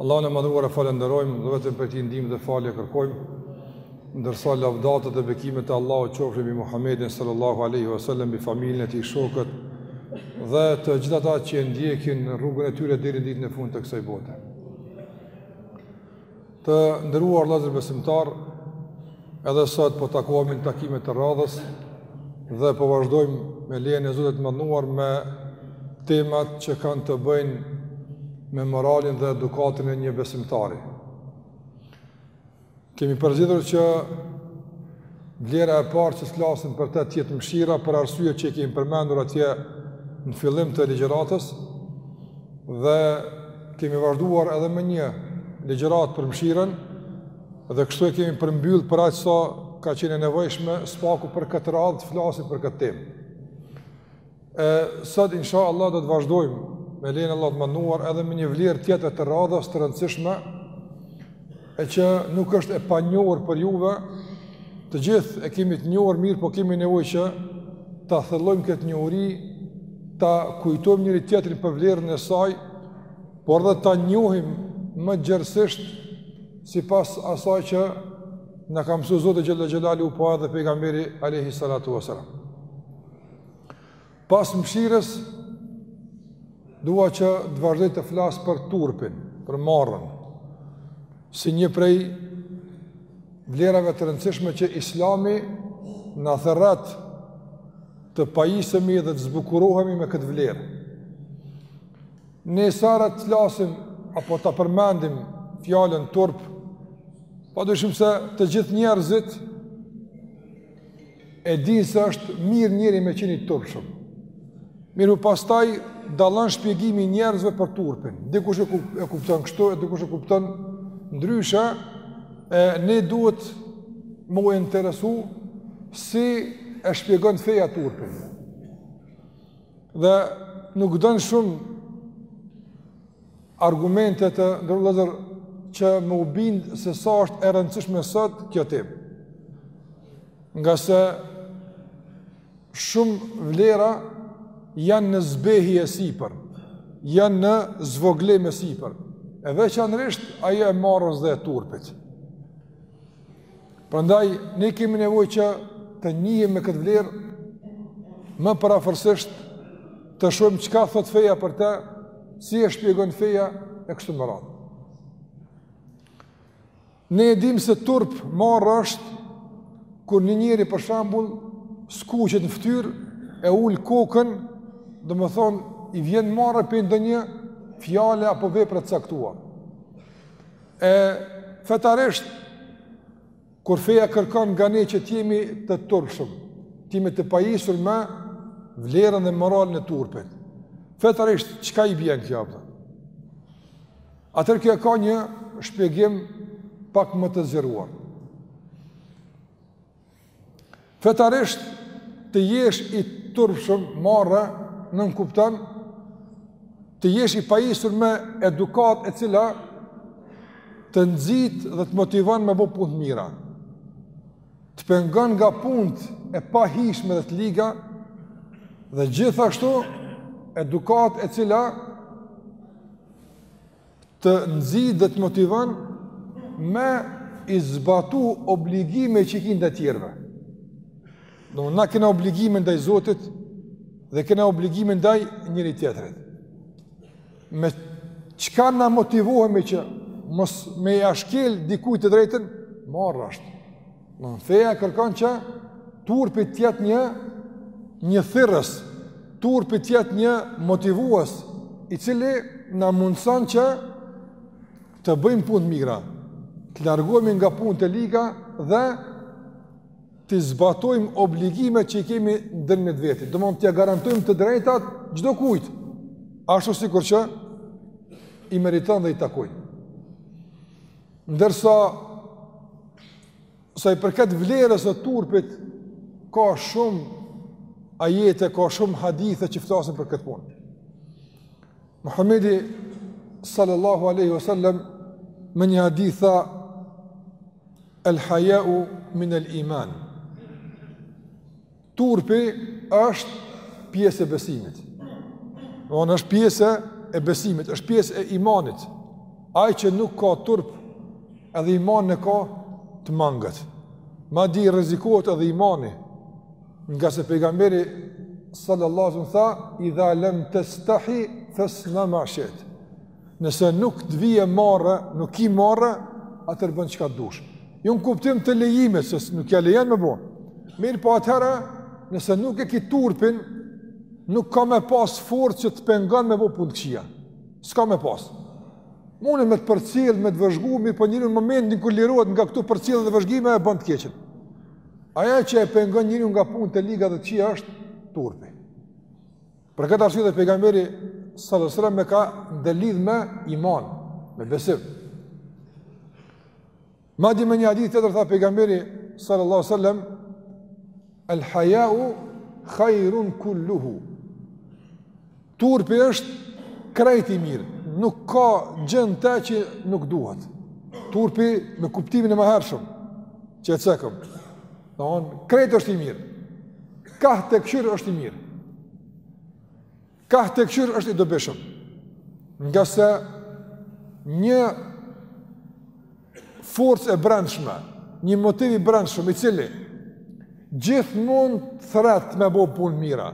Allahun e Madhëruar e falënderojmë dhe vetëm prej tij ndihmë dhe falje kërkojmë. Ndërsa lavdatat dhe bekimet e Allahut qofshin mbi Muhamedin sallallahu alaihi wasallam, mbi familjen e tij, shokët dhe të gjithë ata që e ndjekin rrugën e tyre deri në ditën e fundit të kësaj bote. Të nderuar vëllezër besimtarë, Edhe sot po takohemi në takimet e radhës dhe po vazhdojmë me lejen e Zotit të madhëruar me temat që kanë të bëjnë me moralin dhe edukatën e një besimtari. Kemi përzgjedhur që vlera e parë që t'flasim për të t'jetë mshira për arsyet që i kemi përmendur atje në fillim të ligjëratës dhe kemi vazhduar edhe me një ligjëratë për mshirën Dhe kështu e kemi përmbyll për aq sa ka qenë e nevojshme së paku për këtë radhë të flasim për këtë temë. E sot inshallah do të vazhdojmë me lejen e Allahut të madhëruar edhe me një vlerë tjetër të radhës të rëndësishme e që nuk është e panjohur për juve, të gjithë e kemi të njohur mirë, por kemi nevojë që ta thellojmë këtë njohuri, ta kujtojmë njëri-tjetrin për vlerën e saj, por dhe ta njohim më gjerësisht sipas asaj që na ka msu Zoti xhel-le xhelaluhu, po edhe pejgamberi alejhi salatu ves-selam. Pas mshirës, dua që të vazhdoj të flas për turpin, për marren, si një prej vlerave të rëndësishme që islami na thërret të pajisemi dhe të zbukurohemi me këtë vlerë. Ne sa herë të flasim apo ta përmendim fjalën turp, pa dyshim se të gjithë njerëzit e dinë se është mirë njeriu me qenë i turpshëm. Mirëpo pastaj dallon shpjegimi i njerëzve për turpin. Dikush e kupton kështu, e dikush e kupton ndryshe, e ne duhet me u interesu si e shpjegon feja turpin. Dhe nuk don shumë argumente të nderuar vëllezër që me u bindë se sa është e rëndësishme sot kjo temë. Ngase shumë vlera janë në zbehje e sipër, janë në zvogëlim e sipër, e veçanërisht ajo e marres dhe e turpit. Prandaj ne kemi nevojë që të njihemi me këtë vlerë më përafërsisht të shohim çka thotë feja për të, si e shpjegon feja e kështu me radhë. Ne e dimë se turp marrë është kur një njeri për shembull skuqet në ftyrë e ul kokën, domethënë i vjen marrë për ndonjë fjale apo vepre të caktuar. E fetarisht kur feja kërkon nga ne që të jemi të turpshëm, të jemi të pajisur me vlerën dhe moralin e turpit. Fetarisht çka i bjen kjo pra? Atëherë kjo e ka një shpjegim pak më të zgjeruar. Fetarisht të jesh i turpshëm marre nënkupton të jesh i pajisur me edukatë e cila të nxit dhe të motivon me bo punë të mira. Të pengon nga punët e pahijshme dhe të liga dhe gjithashtu edukatë e cila të nxit dhe të motivon me i zbatu obligimet që i ki ndaj tjerëve. Domethënë na kena obligime ndaj Zotit dhe kena obligime ndaj njëri-tjetrit. Me çka na motivohemi që mos me ia shkel dikuj të drejtën, marrja është. Në feja kërkon që turpi të jetë një një thirrës, turpi të jetë një motivues, i cili na mundëson që të bëjmë punë të mira, të largohemi nga punë të liga dhe t'i zbatojmë obligimet që i kemi ndërmjet veti. Domethënë t'ia garantojmë të drejtat çdokujt, ashtu sikur që i meriton dhe i takojnë. Ndërsa, sa i përket vlerës së turpit, ka shumë ajete, ka shumë hadithe që flasin për këtë punë. Muhammedi sallallahu aleyhi wa sallam me një hadith tha El hajau min el iman Turpi është pjesë e besimit. Domthonë është pjesë e besimit, është pjesë e imanit. Ai që nuk ka turp, edhe imanin e ka të mangët. Madje i rrezikohet edhe imani. Ngase pejgamberi sallallahu alaihi wasallam tha, "Idha lam tastahi fasna ma shit." Nëse nuk të vjen marre, nuk ki marre, atëherë bën çka të dush. Jo në kuptim të lejimit, se nuk ja lejon me bo. Mirëpo atëherë, nëse nuk e ki turpin, nuk ka me pas forcë që të pengon me bo punë të këqija. S'ka me pas. Munden me të përcjell, me të vëzhgu, mirëpo njeri në momentin kur lirohet nga këto përcjellje dhe vëzhgime, e bën të keqen. Ajo që e pengon njerin nga punë të liga dhe të këqija është turpi. Për këtë arsye dhe pejgamberi sallallahu alajhi wasallam e ka ndërlidh me iman, me besim. Madje me një hadith tjetër tha pejgamberi sallallahu alajhi wasallam el haya'u khairun kulluhu. Turpi është krejt i mirë, nuk ka gjë në të që nuk duhet. Turpi me kuptimin e mëhershëm që e cekëm. Domethënë, krejt është i mirë. Kah ta këqyr është i mirë. Kah ta këqyr është i dobishëm. Ngase një forcë e brendshme, një motiv i brendshëm i cili gjithmonë të thrret me bo punë të mira,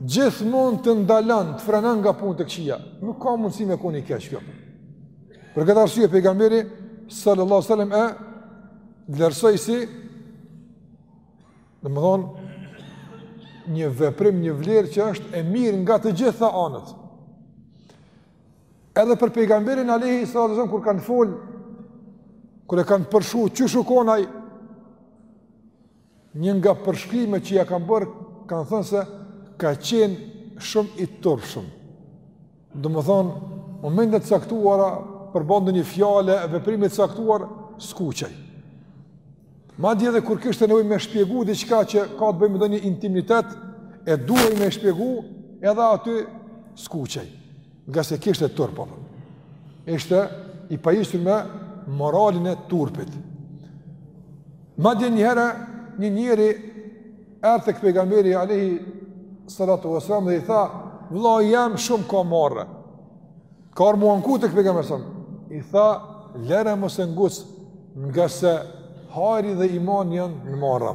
gjithmonë të ndalon, të frenon nga punë të këqija, nuk ka mundësi me kon e keqe kjo. Për këtë arsye pejgamberi sallallahu alajhi wasallam e Vlerësoi si, domethonë, një veprim, një vlerë që është e mirë nga të gjitha anët. Edhe për pejgamberin alejhi salatu vesselam, kur kanë folë, kur e kanë përshkru, qysh u kon ai, Një nga përshkrimet që ia kanë bërë, kanë thënë se ka qenë shumë i turpshëm. Domethonë, momente të caktuara, përball ndonjë fjale, veprimi të caktuar, skuqej. Madje edhe kur kishte nevojë me shpjegu diçka që ka të bëjë me ndonjë intimitet, e duhej me shpjegu edhe aty skuqej. Ngase kishte turp, po. Ishte i pajisur me moralin e turpit. Madje një herë, një njeri erdh tek pejgamberi alejhi salatu vesselam dhe i tha, vllai jem shumë ka marre. Ka ardh me u anku tek pejgamberi salatu vesselam. I tha, lere mos e nguc, ngase hajri dhe imani janë në marre.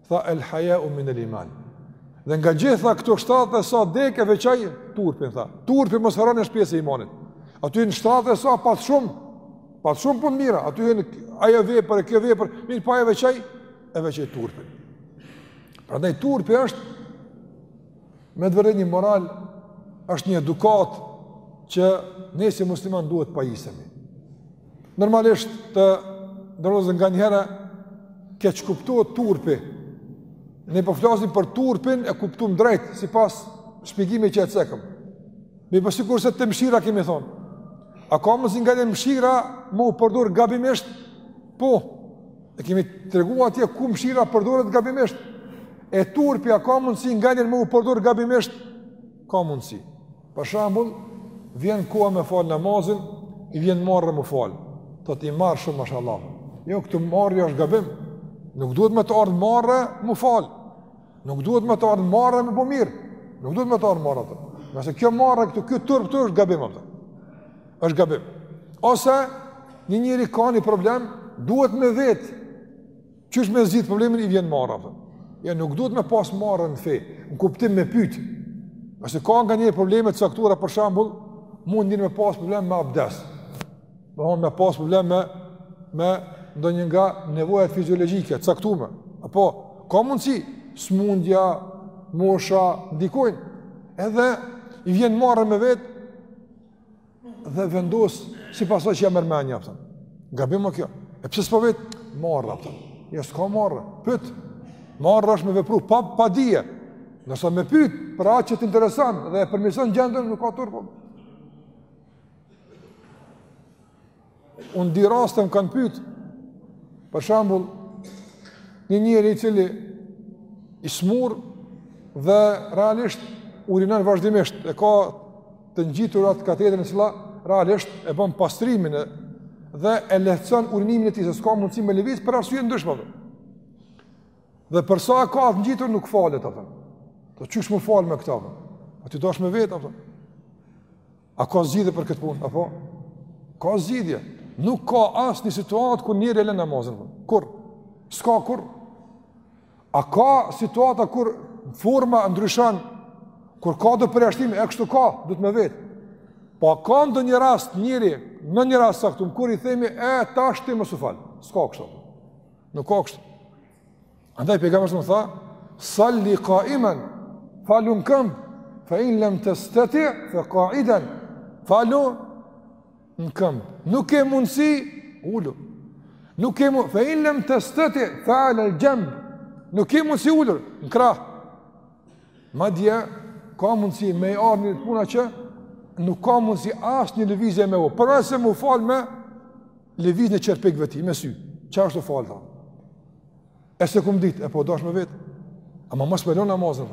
Tha el hajau minel iman. Dhe nga gjitha këto shtatëdhjetë e sa degë e veçoi turpin, tha. Turpi mos harroni është pjesë e imanit. Aty hyn shtatëdhjetë e sa pas shumë, pas shumë punë të mira. Aty hyn ajo vepër e kjo vepër, mirëpo e veçoi, e veçoi turpin. Prandaj turpi është me të vërtetë një moral, është një edukatë që ne si muslimanë duhet pajisemi. Normalisht ndoshta nganjëherë keqkuptohet turpi. Ne po flasim për turpin e kuptum drejt sipas shpjegimit që e cekëm. Me bo sikurse te mshira kemi thon. A ka mundsi nganjëherë mshira me u përdor gabimisht? Po. E kemi treguar atje ku mshira përdoret gabimisht. E turpi a ka mundsi nganjëherë me u përdor gabimisht? Ka mundsi. Për shembull, vjen koha me fal namazin, i vjen marre m'u fal. Thot i marrshëm mashallah. Jo këtu marrja është gabim. Nuk duhet me të ardh marre m'u fal. Nuk duhet me të ardh marre me bo mirë. Nuk duhet me të ardh marre, a kupton. Ose kjo marre këtu, ky turp këtu është gabim, a kupton. Është gabim. Ose një njeri ka një problem, duhet me vet Qysh me zgjidh problemin i vjen marre, a kupton. Jo, nuk duhet me pas marre në fe, në kuptim me pyt. Ose ka nganjëherë probleme të caktura, për shembull, mund njeri me pas problem me abdes. Domethon me pas problem me, me ndonjë nga nevojat fiziologjike, të caktume. Apo, ka mundësi, smundja, mosha, ndikojnë. Edhe i vjen marre me vet, dhe vendos sipas asaj që ja merr menja, a kupton. Gabim o kjo. E pse s'po vet? Marre, a kupton. Jo, jo, s'ka marre. Pyt. Marra është me vepru, pa, pa dije. Ndërsa me pyt, për atë që t'intereson dhe e përmirëson gjendën, nuk ka turp. Unë di raste më kanë pytë, për shembull, një njeri i cili i smurë dhe realisht urinon vazhdimisht, e ka të ngjitur atë katetrën e cila realisht e bën pastrimin e dhe e lehtëson urinimin e tij, se s'ka mundësi me lëviz për arsye ndryshme. Dhe për sa e ka atë ngjitur nuk falet, a kupton. Thot qysh m'u fal me këtë, a kupton. Po ti dush me vet, a kupton. A ka zgjidhje për këtë punë? A po, ka zgjidhje? Nuk ka asnjë situatë kur njeri e len namazin. Kur? S'ka kur. A ka situata kur forma ndryshon? Kur ka do përjashtime, e kështu ka, duhet me vet. Po ka ndonjë rast njeri, ndonjë rast caktum kur i themi e tash ti mos u fal. S'ka kështu. Nuk ka kështu. Andaj pejgamberi a.s. tha, "Salli qa'iman", falu në këmbë, "fa in lam tastati' fa qa'idan", falu në këmbë. Nuk ke mundsi, ulu. Nuk ke mundsi, fa in lam tastati' fa 'ala al-janb. Nuk ke mundsi ulur në krah. Madje ka mundsi me i ardh puna që nuk ka mundsi asnjë lëvizje me bo. Prapë se m'u fal me lëvizjen e qerpikëve të tij me sy. Çka është, m'u fal ta? E s'e kum dit, e po dash me vet. Ama mos me lë namazin.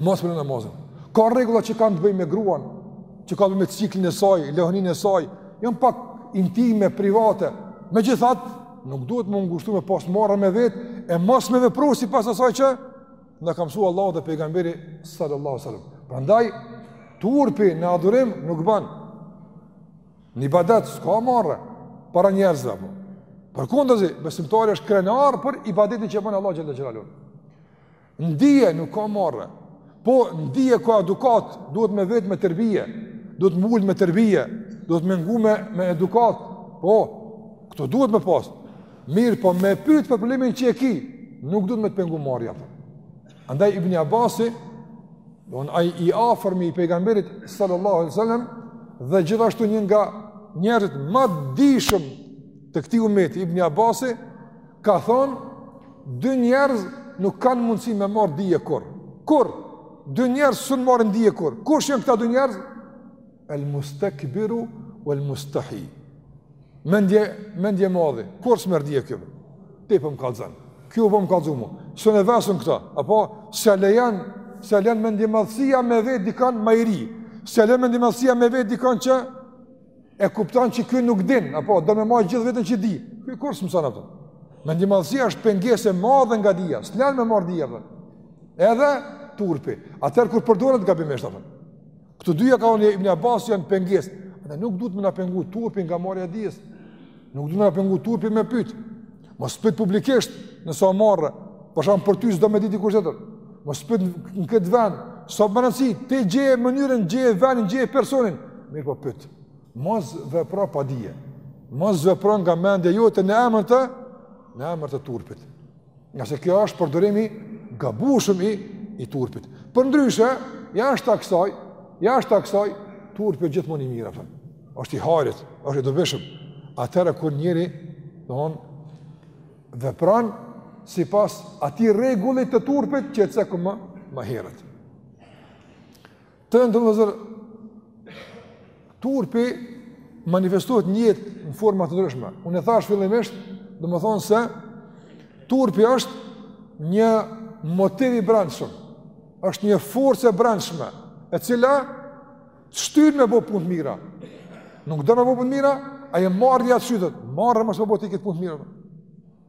Mos me lë namazin. Ka rregulla që kanë të bëjnë me gruan, që ka bëjnë me ciklin e saj, lehonin e saj, janë pak intime, private. Megjithatë, nuk duhet m'u ngushtu me pas marre me vet e mos me vepru sipas asaj që na ka mësuar Allahu dhe pejgamberi sallallahu alaihi wasallam. Prandaj turpi në adhurim nuk bën. Në ibadet, s'ka marre, para njerëzve, apo. Përkundrazi, besimtari është krenar për ibadetin që bën Allah Xhele Xhelaluhu. Në dije nuk ka marre, po në dije ka edukat, duhet me vet me terbije, duhet m'u ul me terbije, duhet me ngu me, me edukat, po, këto duhet me pasë. Mirëpo me pytë për problemin që e ki, nuk duhet me të pengu marrja, po. Andaj Ibn Abasi, domethënë ai i afërmi i pejgamberit sallallahu alaihi wasallam dhe gjithashtu një nga njerëzit ma të dijshëm të këtij umeti Ibn Abasi ka thonë dy njerëz nuk kanë mundësi me marr dije kurrë. Kurrë dy njerëz s'un marrin dije kurrë. Kush janë këta dy njerëz? El mustekbiru wel mustahi. Mendje, mendjemadhi kurrë s'merr dije ky? Ti po më kallzon, ky po më kallzon mu. S'un e vet këta, apo s'e lejon, s'e lejon mendjemadhësia me vet dikon ma i ri. S'e lejon mendjemadhësia me vet dikon që e kupton që ky nuk din, apo do me majt veten që di. Ky kurrë s'mëson ato? Mendjemadhësia është pengesë e madhe nga dija, s'e lejon me marr dije dhe. Edhe turpi, atëherë kur përdoret gabimisht, apo. Këto dyja ka thonë Ibn Abbas janë pengesë. Ata nuk duhet me na pengu turpi nga marrja e dijes. Nuk duhet me na pengu turpi me pyet. Mos pyet publikisht nëse ke marre. Për shkak për ty s'do me dit dikush tjetër. Mos pyet në këtë vend. S'ka rëndësi, ti gjeje mënyrën, gjeje vendin, gjeje personin. Mirëpo pyet. Mos vepro pa dije. Mos vepro nga mendja jote në emër të në emër të turpit. Ngase kjo është përdorim i gabueshëm i, i turpit. Përndryshe, jashta kësaj, jashta kësaj, turpi gjithmonë i mirë, vëlla. është i hajrit, është i dobishëm. Atëherë kur njeriu, domethonë, vepron sipas atij rregullit të turpit, që e cekëm më herët. Të nderuar vëllezër, turpi manifestohet njët në forma të ndryshme. Unë e thashë fillimisht, domethonë se turpi është një motiv i brendshëm, është një forcë e brendshme, e cila të shtyn me bo punë të mira. Nuk do me bo punë të mira, aj marri njat t'shtyn, marre mos me bo ti këtë punë të mirë.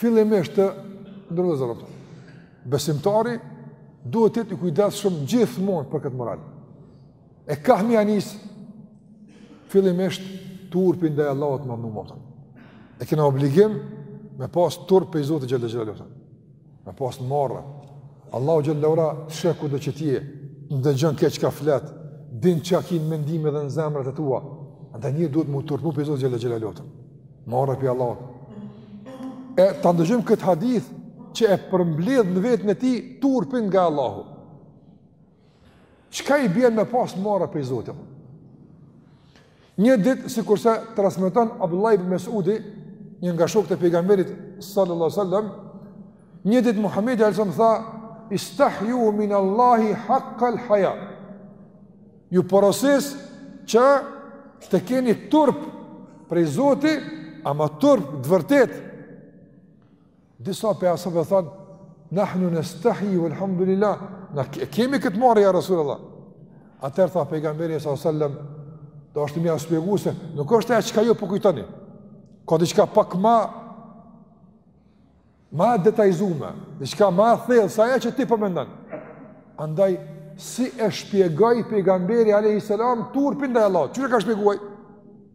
Fillimisht të nderuar xhemat. Besimtari duhet të jetë i kujdesshëm gjithmonë për këtë moral. E kemi me ia nisë fillimisht turpin ndaj Allahut madhnum E kena obligim me pas turp prej Zotit xhele xhelaluhu Me pas marre. Allahu xheleshanuhu sheh kudo që t'je, ndëgjon keq çka flet, din çka ki në mendime dhe në zemrat e tua. Andaj njeri duhet m'u turpnu prej Zotit xhele xhelaluhu. Marre prej Allahut. E ta ndëgjojmë këtë hadith që e përmbledh në veten e tij turpin nga Allahu. Çka i bjen me pas marre prej Zotit? Një ditë, sikurse transmeton Abdullah ibn Mesudi, një nga shokët e pejgamberit sallallahu sallam, një ditë Muhammedi alejhi selam tha, istahju min Allahi haqqal haja. Ju porosis që të keni turp prej Zoti, ama turp t'vërtetë. Disa prej ashabëve thanë: "Nahnu nastahi wal hamdulillah." Ne kemi këtë marre ja Rasulullah. Atëherë tha pejgamberi sallallahu alajhi wasallam, "Deshti me ia shpjegu se, nuk është ajo çka ju po kujtoni. Ka diçka pak ma e detajzume, diçka ma e thellë se ajo që ti po mendon." Andaj si e shpjegoi pejgamberi alayhis salam turpin ndaj Allahut? Qysh e ka shpjeguar?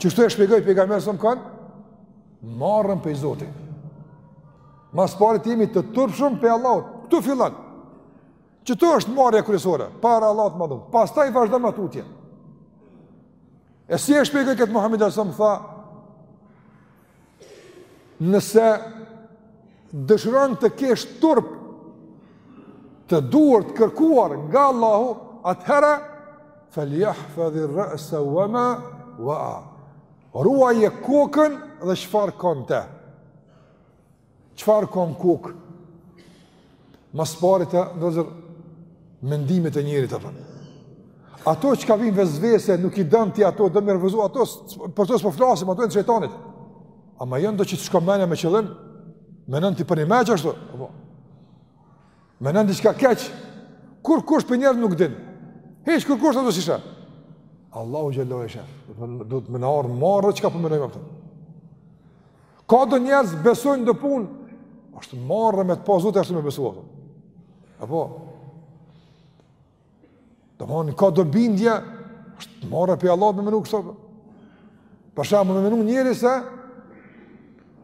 Qështu e shpjegoi pejgamberi, si me kanë marrja prej Zotit. Ma s'pari të jemi të turpshëm prej Allahut, këtu fillon. Qëtu është marrja kryesore, para Allahut madhnum, pastaj vazhdon ma tutje. E si e shpjegoi këtë Muhammedi alejhi selam, tha, Nëse dëshiron të kesh turp të duhur të kërkuar nga Allahu, atëherë falyahfadhi ar-ra'sa wa ma wa'a. Ruaje kokën dhe çfarë ka n'te. Çfarë ka në kokë? Më së pari te ndodhen mendimet e njerit apo. Ato çka vijnë vesvese, nuk i don ti ato, do me i refuzu ato, për to s'po flasim, ato janë t'shejtanit. Ama janë do që të shkon menja me qëllim? Menon ti për një diçka ashtu. Apo. Menon diçka keq. Kurkush prej njerëzve nuk din. Hiç kurkush ato s'i sheh. Allahu xhallahu e shef. Duhet me na ardh marre çka po menojmë Ka do njerëz besojnë do punë, është marre me të pa Zoti, është me besu atë. Apo? Domethënë, ka do bindje, është marre prej Allahut me menu kështu. Për shembull, me menu njeri se,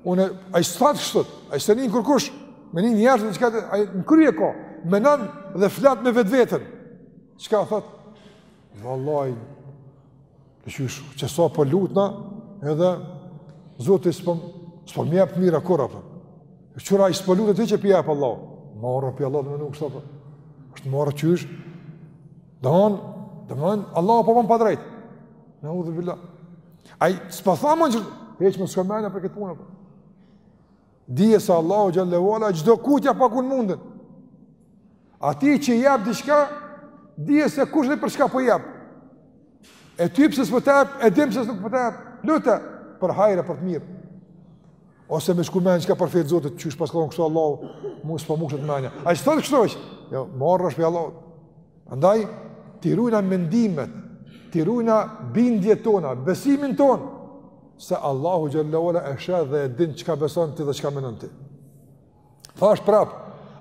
une, ai s'është kështu, ai s'është kurkush, me njerëz çka të, ai në krye ka, menon dhe flet me vetveten. Çka thotë? Vallaj, E qysh, qe sa po lutna, edhe Zoti s'po, s'po m'jep të mira kurrë, apo. E tjetri s'po lutet hiç, po i jep Allahu. Marre pej Allahut me menu kështu, apo. Është marre qysh. Domethanë, domethanë, Allahu po bon padrejt. Neudhubilah. Ai s'po tham un që, hiç më s'ka menu për këtë punë, apo. Dije se Allahu xhelle ve ala çdokujt ja pagun mundin. Atij që i jep diçka, dije se kush dhe për çka po jep. E ty pse s'po të jep, e din pse s'po të jep. Lute për hajr për të mirë. Ose me shku me menu çka për fjalë Zotit, çu s'po shkon kështu Allahu, mos po mukshët mendja. Ai thotë kështu, jo, marre është pej Allahut. Andaj, t'i rujna mendimet, t'i rujna bindjet tona, besimin tonë, se Allahu xhelle ve ala e sheh dhe e din çka beson ti dhe çka menon ti. Thashë prap,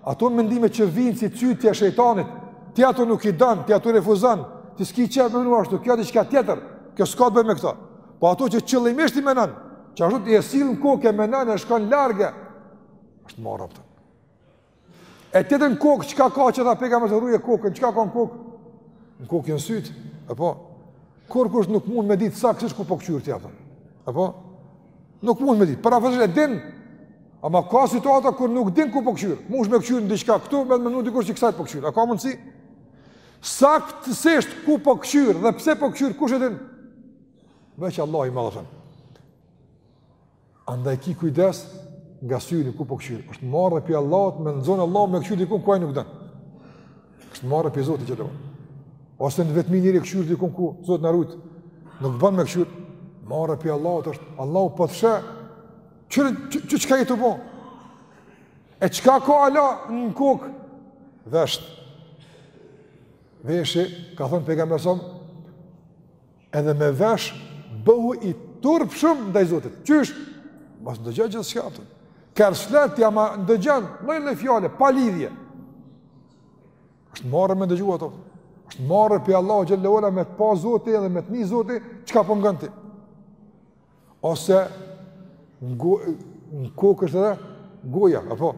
ato mendimet që vijnë si cytje e shejtanit, ti ato nuk i don, ti ato refuzon, ti s'ki qef me menu ashtu, kjo diçka tjetër, kjo s'ka të bëjë me këta. Po ato që qëllimisht i menon, që ashtu ti e sill në kokë, menon e shkon larg, është marre, apo. E tjetër në kokë, çka ka që tha Pejgamberi ruje kokën, çka ka në kokë? Në kokë janë sytë, apo? Kurrkush nuk mund me ditë saktësisht ku po këqyr ti, apo? Nuk mund me ditë, përafërsisht e din, ama ka situata kur nuk din ku po këqyr, munesh me këqyrë në diçka këtu, me menu dikush që kësaj po këqyr, a ka mundësi? Saktësisht ku po këqyr dhe pse po këqyr, kush e din? Veç Allahu i madh, Andaj ki kujdes nga syri ku po këqyr. Është marre pej Allahut, me t'nxan Allahu me këqyrë dikun ku ai nuk don. Është marre pej Zotit xhelle ve ala. Ose në vetmi njeri këqyr dikun ku Zot na rujt, nuk bën me këqyrë. Marre pej Allahut është, Allahu po të sheh, që, që, që, çka je tu bo? E çka ka hala në kokë? Veshët. Veshët, ka thënë Pejgamberi alejhi selam, Edhe me vesh bëhu i turpshëm ndaj Zotit. Qysh? Mos ndëgjo gjithçka të. Kërshlet ja ma ndëgjën, lloj-lloj fjale, pa lidhje. Është marre me ndëgju ato. Është marre pej Allahut xhelle ve ala me të pa Zoti edhe me të ni Zoti, çka po ngon ti? Ose në kokë është edhe goja, apo?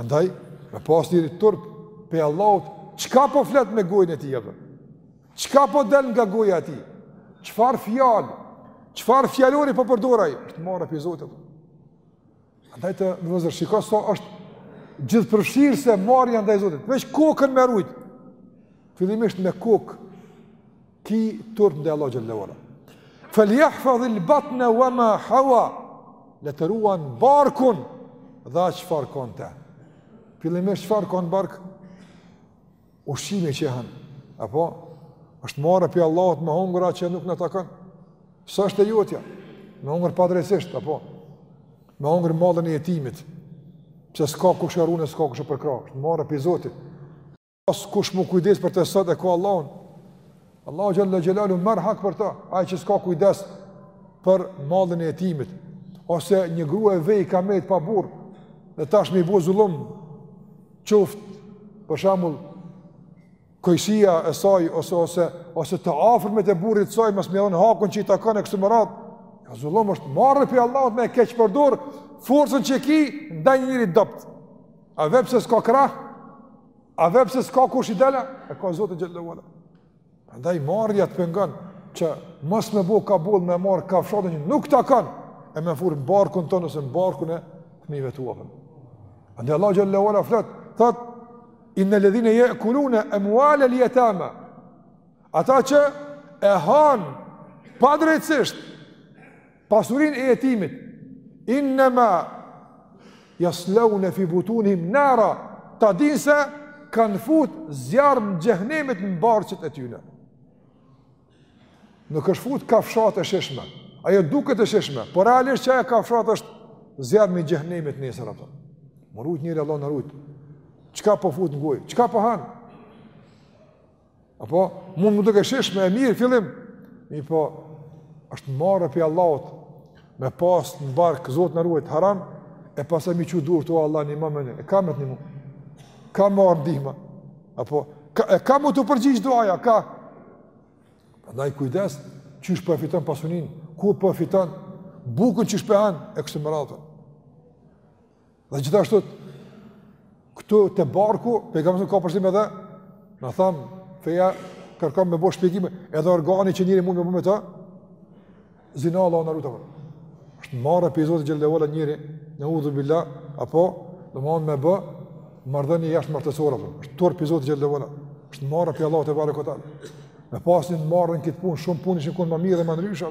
Andaj, me pas njeri turp pej Allahut, çka po flet me gojën e tij, apo? Çka po del nga goja e tij? Çfarë fjalë? Çfarë fjalori po përdor ai? Është marre pej Zotit, apo? Andaj të nderum vëllezër, shiko sa është gjithëpërfshirëse marrja ndaj Zotit. Veç kokën me rujtë. Fillimisht me kokë. Ki turp ndaj Allahu xhelle ue ala. Fel jahfadhil batne ue ma haua. Le të ruan barkun dhe atë çfarë ka në te. Fillimisht çfarë ka në bark? Ushqimi që han. Apo është marre pi Allahut me hungër atë që nuk na takon. S'është e jotja? Me hungër padrejtësisht apo me hungër mallin e jetimit. Pse s'ka kush e ruan, s'ka kush e përkrah. Është marre pi Zotit. As kush me u kujdes për të sot e ka Allahun. Allahu xhalla xhelalu merr hak për ta, ai që s'ka kujdes për mallin e jetimit ose një grua e vejë ka mejt pa burrë dhe tash me i bo zullum qoftë për shembull kojshia e saj ose ose ose të afërmit e burrit të saj mos me ia dhon hakun që i takon e kështu me radhë jo zullum është marre pi Allahut me keqpërdor forcën që ki ndaj njeriut dobët A veç pse s'ka krah? A veç pse s'ka kush i dela? E ka Zotin xhelle ue ala. Andaj marrja të pengon që mos me bo kabull me marrë kafshatën që nuk të takon e me fut në barkun tond ose në barkun e fëmijëve tu. Prandaj Allahu xhelle ue ala flet, thotë, inne ledhine jekulune emualel jetama, ata që e hanë padrejtësisht, Pasurinë e jetimit, innema jaslaune fi butunihim nara, ta dinë se kanë fut zjarmin e xhehnemit në barqet e tyne. Nuk është fut kafshatë e shijshme, ajo duket e shijshme, por realisht që ajo kafshatë është zjarmi xhehnemit nesër, apo. Me rujt njeri, Allah na rujt, çka po fut në gojë, çka po han? Apo, mund me u duk e shijshme, e mirë, fillim, mirëpo, është marre pi Allahut, me pas në bark, Zot na ruajt, haram, e pastaj me i çu durt tu Allahu një moment, e ka me të nimu, ka marrë ndihma, apo, ka, e ka me t'u përgjigj duaja, ka, prandaj kujdes, qysh po e fiton pasunin, ku po e fiton bukën, qysh po e han, e kështu me radhë. Dhe gjithashtu, këtu te barku, Pejgamberi ka përfshi edhe, në thamë, feja kërkon me bo shpjegime, edhe organi që njeri mund me bo me ta, zina Allah na ruajt, është marre pi Zotit xhelle ue ala njeri, neudhubilah, apo, dhe mund me bo marrëdhënie jashtëmartesore, është turp pi Zotit xhelle ue ala, është marre pi Allahut tebareke ue teala, me pas ni marre në këtë punë, shumë punë ishin kon më mirë dhe më ndrysha,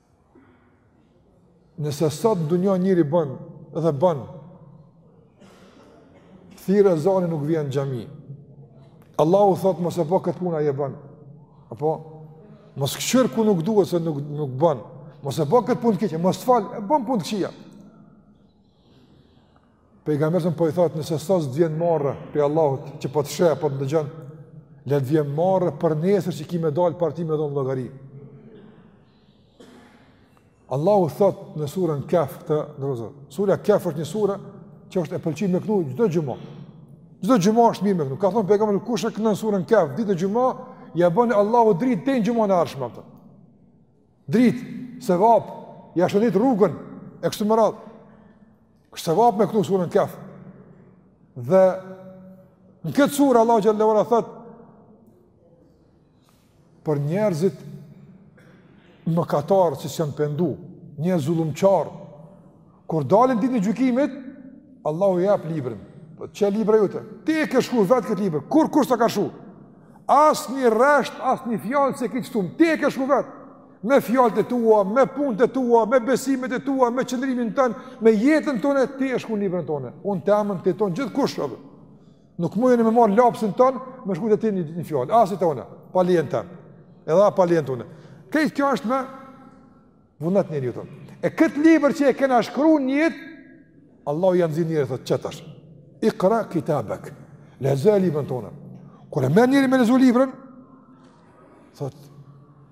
Nëse sot në dunja njeri bën dhe bën, thirret ezani nuk vjen në xhami. Allahu thot mos e bë këtë punë ai e bën. Apo mos këqyr ku nuk duhet se nuk nuk bën. Mos e bë këtë punë të keqe, mos fal, e bën punë të këqija. Pejgamberi a.s. po i thotë, nëse sot s'të vjen marre prej Allahut që po të sheh apo të dëgjon, le të vjen marre për nesër që ki me dal para tij me dhon llogari. Allahu thot në surën Kehf të nderuar. Sura Kehf është një sure që është e pëlqyme me knu çdo xhuma. Çdo xhuma është mirë me knu. Ka thënë pejgamberi kush e kënon surën Kehf ditë të xhuma, ja bën Allahu dritë te xhumaja e ardhshme thotë. Dritë, sevap, ja shndrit rrugën e kështu me radhë. Kështu sevap me këndu surën Kehf. Dhe në këtë surë Allahu xhel-le ve ala thot për njerëzit mëkatarë që s'jan pendu, njerz zullumqarë, kur dalin ditën e gjykimit, Allahu u jep librin. Po, qe libra jote. Ti e ke shkru vetë këtë libër, kurkush s'ta ka shkru. Asnjë rresht, asnjë fjalë s'e ka shtu, ti e ke shkru vetë. me fjalët e tua, me punët e tua, me besimet e tua, me qëndrimin tënd, me jetën tonë ti e shkrun librin tonë. Unë temen, ti tonin gjithkush apo. Nuk muj unë me marr lapsin ton, me shkru ty një, një fjalë, as ti temin, pa lejen tonde. Edhe pa lejen tonë. Këj kjo është me vullnet në jetën. E kët libër që e kena shkruar në jetë, Allahu ja nxjerr njerit thot qetash. Ikra kitabek. Lexoje librin tonë. Kur e merr njëri me lexu librin, thotë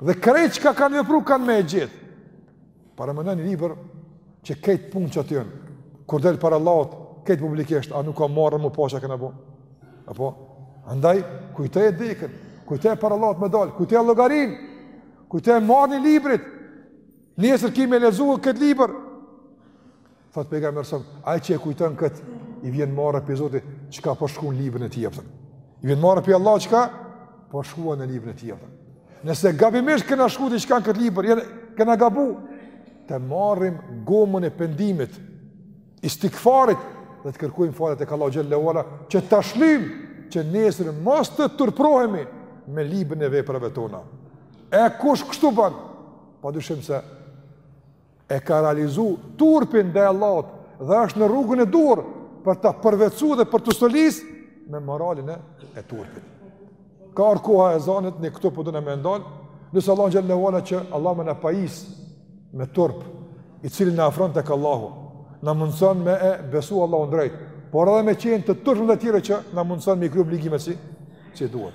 Dhe krejt çka kanë vepru, kanë me e gjet. Paramendoni libër që krejt punët qaty jan. Kur del para Allahut, krejt publikisht, a nuk ka marre me pa çka kena bo. Apo, andaj, kujtoje dekën, kujtoje para Allahut me dalë, kujtoje llogarinë, kujtoje marrjen e librit. Nesër ki me e lexu këtë libër. Thot pejgamberi a.s., ai që e kujton kët, i vjen marre pej Zotit çka po shkrun librin e tij apo. I vjen marre pej Allahut çka po shkruan në librin e tij atë. Nëse gabimisht kena shkruar diçka në kët libër, ja kena gabu të marrim gomën e pendimit, istigfarit dhe të kërkojmë falje tek Allahu xhel-le ve ala që ta shlim që nesër mos të turprohemi me librin e veprave tona. E kush kështu bën? Padyshim se e ka realizu turpin ndaj Allahut dhe është në rrugën e duhur për ta përvetësu dhe për t'u stolis me moralin e turpit. Ka ardh koha e ezanit, ne këtu po dona me ndal, lus Allahun xhel-le ve ala që Allahu me na pajis me turp, i cili na afron tek Allahu, na mundëson me e besu Allahun drejt, por edhe me qenë të turpshëm me të tjerë që na mundëson me i kry obligimet si, si duhet.